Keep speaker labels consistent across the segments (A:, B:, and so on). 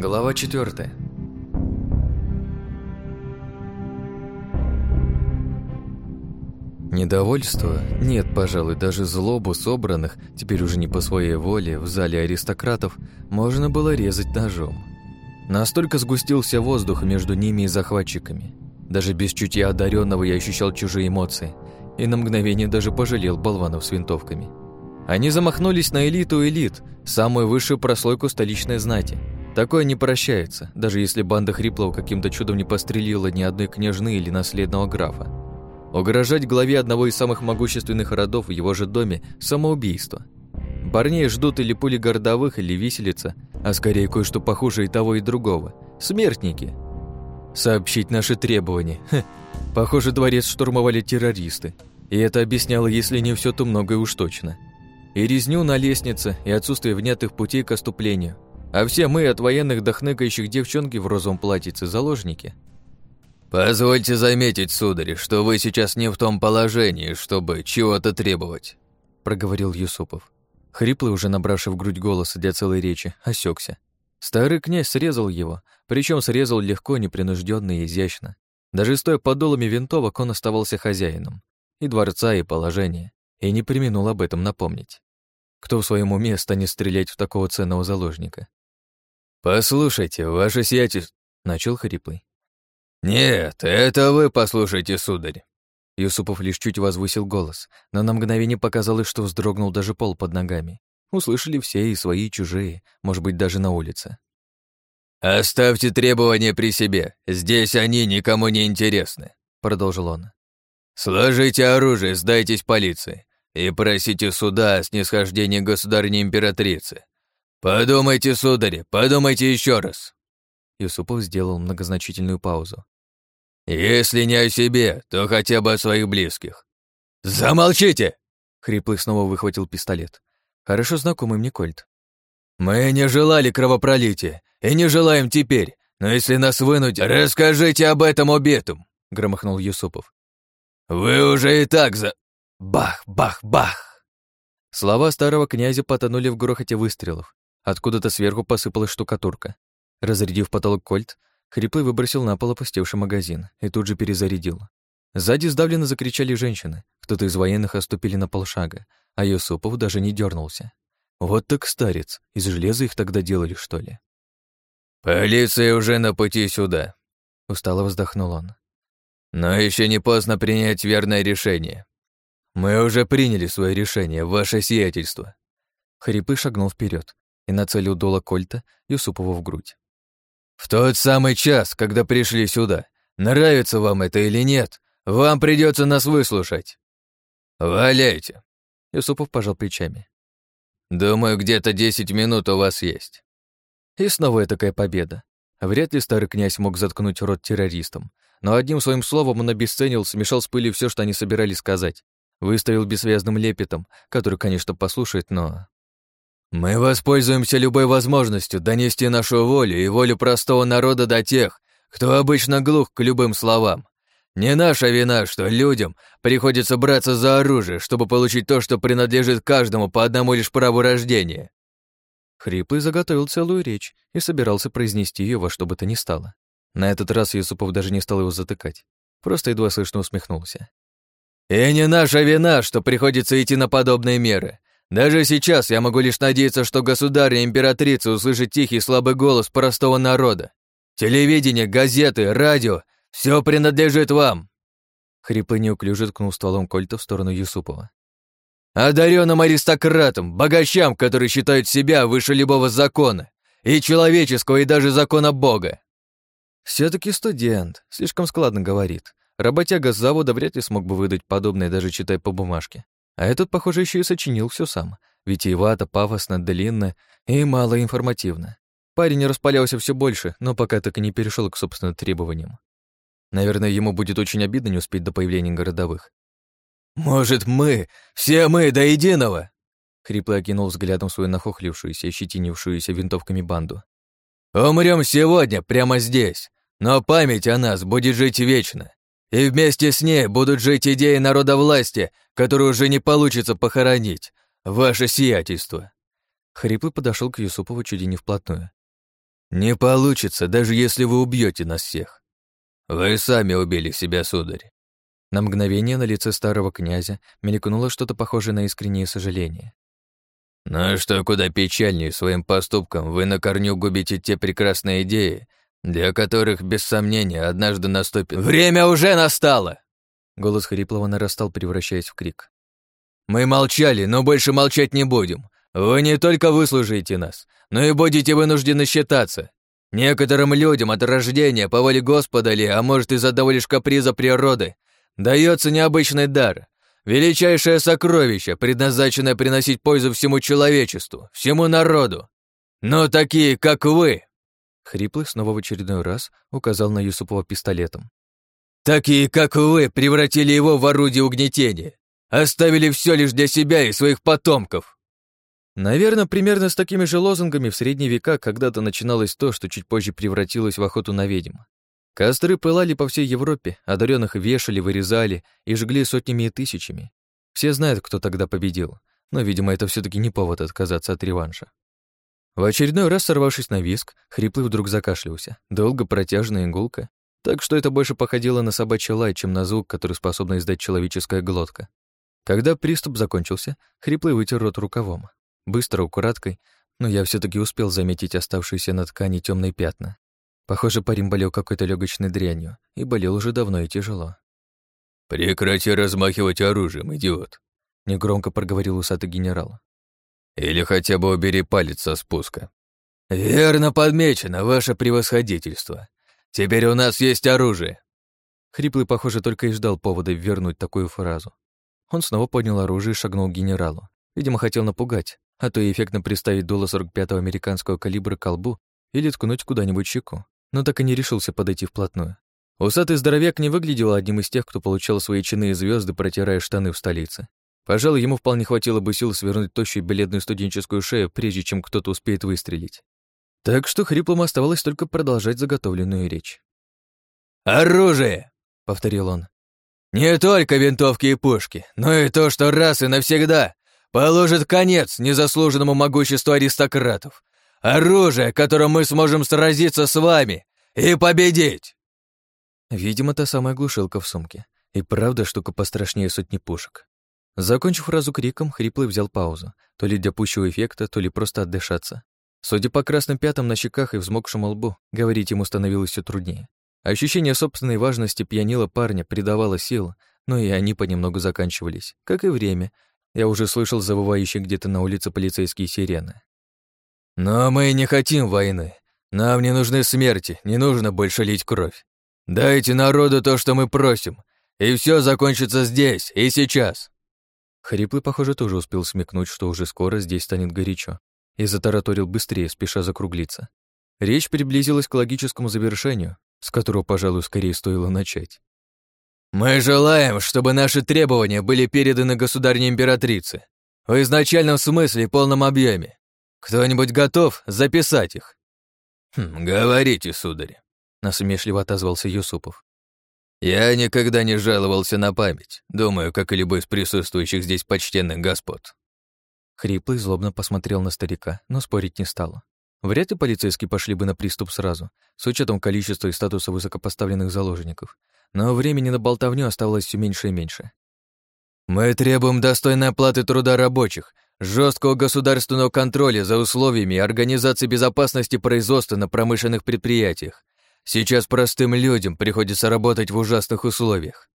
A: Глава 4. Недовольство, нет, пожалуй, даже злобу собранных, теперь уже не по своей воле, в зале аристократов, можно было резать ножом. Настолько сгустился воздух между ними и захватчиками. Даже без чутья одаренного я ощущал чужие эмоции, и на мгновение даже пожалел болванов с винтовками. Они замахнулись на элиту элит, самую высшую прослойку столичной знати. Такое не прощается, даже если банда Хриплова каким-то чудом не пострелила ни одной княжны или наследного графа. Угрожать главе одного из самых могущественных родов в его же доме – самоубийство. Парней ждут или пули городовых, или виселица, а скорее кое-что похуже и того, и другого – смертники. Сообщить наши требования. Хе. Похоже, дворец штурмовали террористы. И это объясняло, если не все, то многое уж точно. И резню на лестнице, и отсутствие внятых путей к оступлению. А все мы, от военных до хныкающих девчонки в розовом платьице, заложники –
B: «Позвольте заметить, сударь, что вы сейчас не в том положении, чтобы чего-то требовать», — проговорил Юсупов.
A: Хриплый, уже набравший в грудь голос для целой речи, осекся. Старый князь срезал его, причем срезал легко, непринужденно и изящно. Даже стоя под долами винтовок, он оставался хозяином. И дворца, и положения. И не применул об этом напомнить. Кто в своем уме станет стрелять в такого ценного заложника?
B: «Послушайте, ваше сиятельство», — начал Хриплый.
A: «Нет, это вы послушайте, сударь!» Юсупов лишь чуть возвысил голос, но на мгновение показалось, что вздрогнул даже пол под ногами. Услышали все, и свои, и чужие, может быть, даже на улице.
B: «Оставьте требования при себе, здесь они никому не интересны», — продолжил он. «Сложите оружие, сдайтесь полиции и просите суда о снисхождении государни-императрицы. Подумайте, сударь, подумайте еще раз».
A: Юсупов сделал многозначительную паузу.
B: «Если не о себе, то хотя бы о своих близких». «Замолчите!»
A: Хриплый снова выхватил пистолет. Хорошо знакомый мне кольт.
B: «Мы не желали кровопролития и не желаем теперь, но если нас вынуть, расскажите об этом убитым!» громыхнул Юсупов. «Вы уже и так за...» Бах, бах, бах!
A: Слова старого князя потонули в грохоте выстрелов. Откуда-то сверху посыпалась штукатурка. Разрядив потолок кольт, Хриплый выбросил на пол опустевший магазин и тут же перезарядил. Сзади сдавленно закричали женщины. Кто-то из военных оступили на полшага, а Юсупов даже не дернулся. Вот так старец. Из железа их тогда делали, что ли?
B: «Полиция уже на пути сюда», — устало вздохнул он. «Но еще не поздно принять верное решение. Мы уже приняли свое решение, ваше сиятельство».
A: Хрипы шагнул вперед и нацелил дуло кольта Юсупову в грудь.
B: В тот самый час, когда пришли сюда, нравится вам это или нет, вам придется нас выслушать. Валяйте.
A: Юсупов пожал плечами.
B: Думаю, где-то десять минут у вас есть.
A: И снова такая победа. Вряд ли старый князь мог заткнуть рот террористам, но одним своим словом он обесценил, смешал с пылью все, что они собирались сказать. Выставил бессвязным лепетом, который, конечно, послушает, но
B: мы воспользуемся любой возможностью донести нашу волю и волю простого народа до тех, кто обычно глух к любым словам. Не наша вина, что людям приходится браться за оружие, чтобы получить то, что принадлежит каждому по одному лишь праву рождения.
A: Хриплый заготовил целую речь и собирался произнести ее во что бы то ни стало. На этот раз Юсупов даже не стал его затыкать, просто едва слышно усмехнулся.
B: «И не наша вина, что приходится идти на подобные меры. Даже сейчас я могу лишь надеяться, что государь и императрица услышат тихий слабый голос простого народа. Телевидение, газеты, радио — все принадлежит вам!»
A: Хриплый неуклюже ткнул стволом кольта в сторону Юсупова.
B: «Одаренным аристократам, богачам, которые считают себя выше любого закона, и человеческого, и даже закона Бога!»
A: все таки студент, слишком складно говорит. Работяга с завода вряд ли смог бы выдать подобное, даже читая по бумажке. А этот, похоже, еще и сочинил все сам. Витиевато, пафосно, длинно и мало информативно. Парень распалялся все больше, но пока так и не перешел к собственным требованиям. Наверное, ему будет очень обидно не успеть до появления городовых.
B: «Может, мы, все мы до единого?»
A: Хрипло окинул взглядом свою нахохлившуюся и щетинившуюся винтовками банду.
B: «Умрем сегодня, прямо здесь, но память о нас будет жить вечно. И вместе с ней будут жить идеи народа власти, которую уже не получится похоронить. Ваше сиятельство.
A: Хриплый подошел к Юсупову чуть не вплотную.
B: Не получится, даже если вы убьете нас всех. Вы сами убили себя, сударь.
A: На мгновение на лице старого князя мелькнуло что-то похожее на искреннее сожаление.
B: «Ну что куда печальнее своим поступком вы на корню губите те прекрасные идеи, для которых, без сомнения, однажды наступит... Время уже настало!»
A: Голос Хриплова нарастал, превращаясь в крик.
B: «Мы молчали, но больше молчать не будем. Вы не только выслужите нас, но и будете вынуждены считаться. Некоторым людям от рождения, по воле Господа ли, а может из-за того лишь каприза природы, дается необычный дар, величайшее сокровище, предназначенное приносить пользу всему человечеству, всему народу. Но такие, как вы,
A: Хриплый снова в очередной раз указал на Юсупова пистолетом.
B: «Такие, как вы, превратили его в орудие угнетения. Оставили все лишь для себя и своих потомков».
A: Наверное, примерно с такими же лозунгами в средние века когда-то начиналось то, что чуть позже превратилось в охоту на ведьм. Костры пылали по всей Европе, одаренных вешали, вырезали и жгли сотнями и тысячами. Все знают, кто тогда победил, но, видимо, это все таки не повод отказаться от реванша. В очередной раз, сорвавшись на виск, Хриплый вдруг закашлялся. Долго, протяжно, иголка. Так что это больше походило на собачий лай, чем на звук, который способна издать человеческая глотка. Когда приступ закончился, Хриплый вытер рот рукавом. Быстро, украдкой, но я все таки успел заметить оставшиеся на ткани темные пятна. Похоже, парень болел какой-то легочной дрянью, и болел уже давно и тяжело.
B: «Прекрати размахивать оружием, идиот!»
A: — негромко проговорил усатый генерал.
B: Или хотя бы убери палец со спуска. Верно подмечено, ваше превосходительство. Теперь у нас есть оружие.
A: Хриплый, похоже, только и ждал повода вернуть такую фразу. Он снова поднял оружие и шагнул к генералу. Видимо, хотел напугать, а то и эффектно приставить дуло 45-го американского калибра к колбу или ткнуть куда-нибудь щеку, но так и не решился подойти вплотную. Усатый здоровяк не выглядел одним из тех, кто получал свои чины и звезды, протирая штаны в столице. Пожалуй, ему вполне хватило бы сил свернуть тощую бледную студенческую шею, прежде чем кто-то успеет выстрелить. Так что хриплому оставалось только продолжать заготовленную речь.
B: «Оружие!» — повторил он. «Не только винтовки и пушки, но и то, что раз и навсегда положит конец незаслуженному могуществу аристократов. Оружие, которым мы сможем сразиться с вами и победить!»
A: Видимо, та самая глушилка в сумке. И правда штука пострашнее сотни пушек. Закончив фразу криком, Хриплый взял паузу, то ли для пущего эффекта, то ли просто отдышаться. Судя по красным пятам на щеках и взмокшему лбу, говорить ему становилось все труднее. Ощущение собственной важности пьянило парня, придавало сил, но и они понемногу заканчивались, как и время. Я уже слышал завывающие где-то на улице полицейские сирены.
B: «Но мы не хотим войны. Нам не нужны смерти, не нужно больше лить кровь. Дайте народу то, что мы просим, и все закончится здесь и сейчас».
A: Хриплый, похоже, тоже успел смекнуть, что уже скоро здесь станет горячо, и затараторил быстрее, спеша закруглиться. Речь приблизилась к логическому завершению, с которого, пожалуй, скорее стоило начать.
B: «Мы желаем, чтобы наши требования были переданы государне-императрице в изначальном смысле и полном объеме. Кто-нибудь готов записать их?» хм, «Говорите, сударь», — насмешливо отозвался Юсупов. Я никогда не жаловался на память, думаю, как и любой из присутствующих здесь почтенных господ.
A: Хриплый злобно посмотрел на старика, но спорить не стал. Вряд ли полицейские пошли бы на приступ сразу, с учетом количества и статуса высокопоставленных заложников. Но времени на болтовню оставалось все меньше и меньше.
B: «Мы требуем достойной оплаты труда рабочих, жесткого государственного контроля за условиями организации безопасности производства на промышленных предприятиях, Сейчас простым людям приходится работать в ужасных условиях.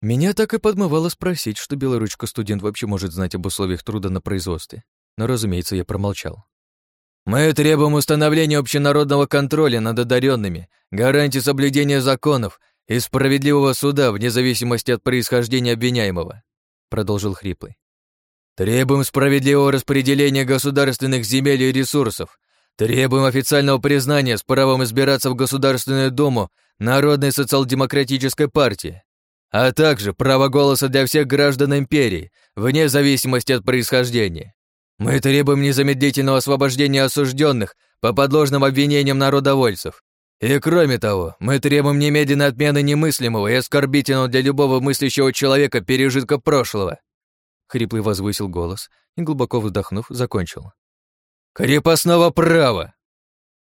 A: Меня так и подмывало спросить, что белоручка студент вообще может знать об условиях труда на производстве. Но, разумеется, я промолчал.
B: Мы требуем установления общенародного контроля над одаренными, гарантии соблюдения законов и справедливого суда вне зависимости от происхождения обвиняемого, продолжил Хриплый. Требуем справедливого распределения государственных земель и ресурсов, Требуем официального признания с правом избираться в Государственную Думу Народной социал-демократической партии, а также право голоса для всех граждан империи, вне зависимости от происхождения. Мы требуем незамедлительного освобождения осужденных по подложным обвинениям народовольцев. И кроме того, мы требуем немедленной отмены немыслимого и оскорбительного для любого мыслящего человека пережитка прошлого.
A: Хриплый возвысил голос и, глубоко вздохнув, закончил.
B: «Крепостного права!»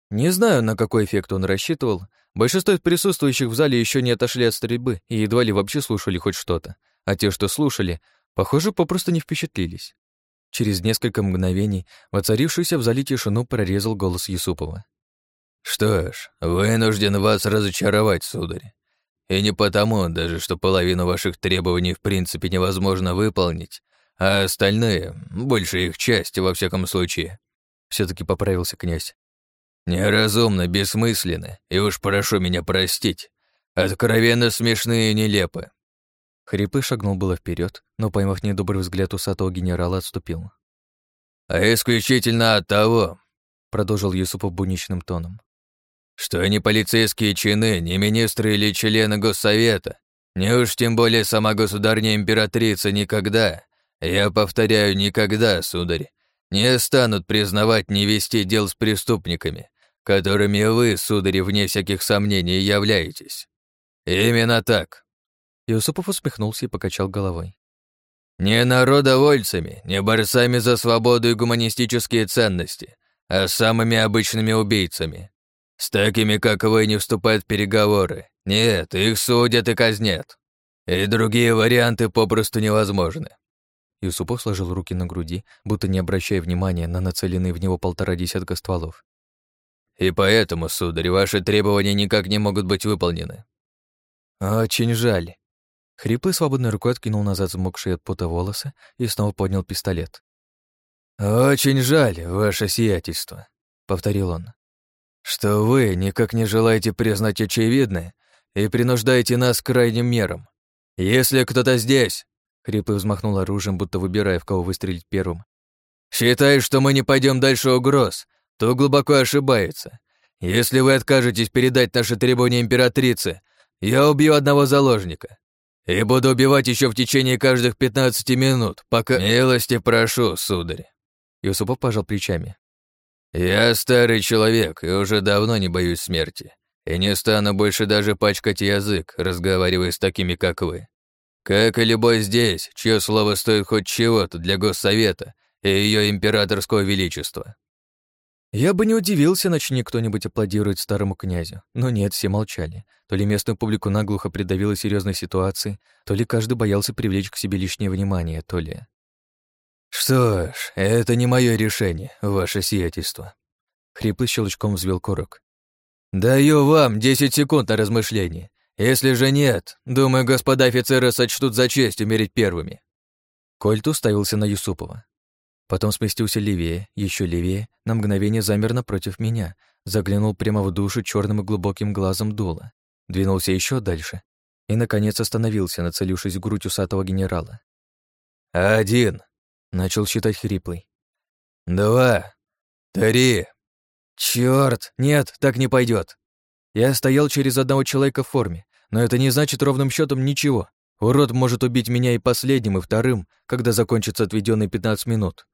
A: Не знаю, на какой эффект он рассчитывал. Большинство из присутствующих в зале еще не отошли от стрельбы и едва ли вообще слушали хоть что-то. А те, что слушали, похоже, попросту не впечатлились. Через несколько мгновений воцарившуюся в зале тишину прорезал голос Юсупова.
B: «Что ж, вынужден вас разочаровать, сударь. И не потому даже, что половину ваших требований в принципе невозможно выполнить, а остальные, большая их часть, во всяком случае, все таки поправился князь. Неразумно, бессмысленно, и уж прошу меня простить, откровенно смешные и нелепы.
A: Хрипы шагнул было вперед, но, поймав недобрый взгляд усатого генерала, отступил.
B: «А исключительно от того», — продолжил Юсупов буничным тоном, «что ни полицейские чины, ни министры или члены Госсовета, ни уж тем более сама государня-императрица никогда, я повторяю, никогда, сударь, не станут признавать не вести дел с преступниками, которыми вы, сударь, вне всяких сомнений, являетесь. Именно так.
A: Юсупов усмехнулся и покачал головой.
B: Не народовольцами, не борцами за свободу и гуманистические ценности, а самыми обычными убийцами. С такими, как вы, не вступают в переговоры. Нет, их судят и казнят. И другие варианты попросту невозможны.
A: Юсупов сложил руки на груди, будто не обращая внимания на нацеленные в него полтора десятка стволов.
B: «И поэтому, сударь, ваши требования никак не могут быть выполнены».
A: «Очень жаль». Хриплый свободной рукой откинул назад замокшие от пота волосы и снова поднял пистолет.
B: «Очень жаль, ваше сиятельство», — повторил он, «что вы никак не желаете признать очевидное и принуждаете нас к крайним мерам. Если кто-то здесь, Хриплый взмахнул оружием, будто выбирая, в кого выстрелить первым. «Считает, что мы не пойдем дальше угроз, то глубоко ошибается. Если вы откажетесь передать наши требования императрице, я убью одного заложника. И буду убивать еще в течение каждых пятнадцати минут, пока... Милости прошу, сударь».
A: Юсупов пожал плечами.
B: «Я старый человек и уже давно не боюсь смерти. И не стану больше даже пачкать язык, разговаривая с такими, как вы. Как и любой здесь, чье слово стоит хоть чего-то для Госсовета и ее императорского величества.
A: Я бы не удивился, начни кто-нибудь аплодировать старому князю. Но нет, все молчали. То ли местную публику наглухо придавило серьезной ситуации, то ли каждый боялся привлечь к себе лишнее внимание, то ли...
B: «Что ж, это не мое решение, ваше сиятельство», —
A: хриплый щелчком взвел курок.
B: «Даю вам десять секунд на размышление. Если же нет, думаю, господа офицеры сочтут за честь умереть первыми».
A: Кольт уставился на Юсупова. Потом сместился левее, еще левее, на мгновение замер напротив меня, заглянул прямо в душу черным и глубоким глазом дула, двинулся еще дальше и, наконец, остановился, нацелившись в грудь усатого генерала.
B: «Один!»
A: — начал считать хриплый.
B: «Два! Три!»
A: Черт, нет, так не пойдет. Я стоял через одного человека в форме, но это не значит ровным счетом ничего. Урод может убить меня и последним, и вторым, когда закончатся отведенные 15 минут.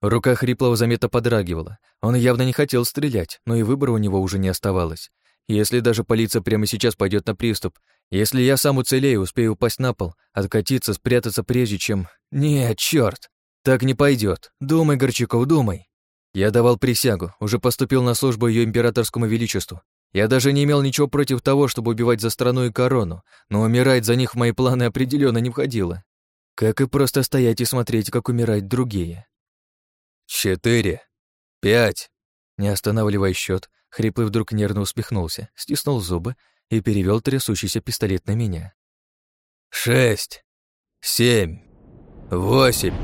A: Рука Хриплого заметно подрагивала. Он явно не хотел стрелять, но и выбора у него уже не оставалось. Если даже полиция прямо сейчас пойдет на приступ, если я сам уцелею, успею упасть на пол, откатиться, спрятаться прежде, чем... Нет, черт, Так не пойдет. Думай, Горчаков, думай. Я давал присягу, уже поступил на службу ее императорскому величеству. Я даже не имел ничего против того, чтобы убивать за страну и корону, но умирать за них в мои планы определенно не входило. Как и просто стоять и смотреть, как умирают другие.
B: Четыре. Пять.
A: Не останавливая счет, Хриплый вдруг нервно усмехнулся, стиснул зубы и перевел трясущийся пистолет на меня.
B: Шесть. Семь. Восемь.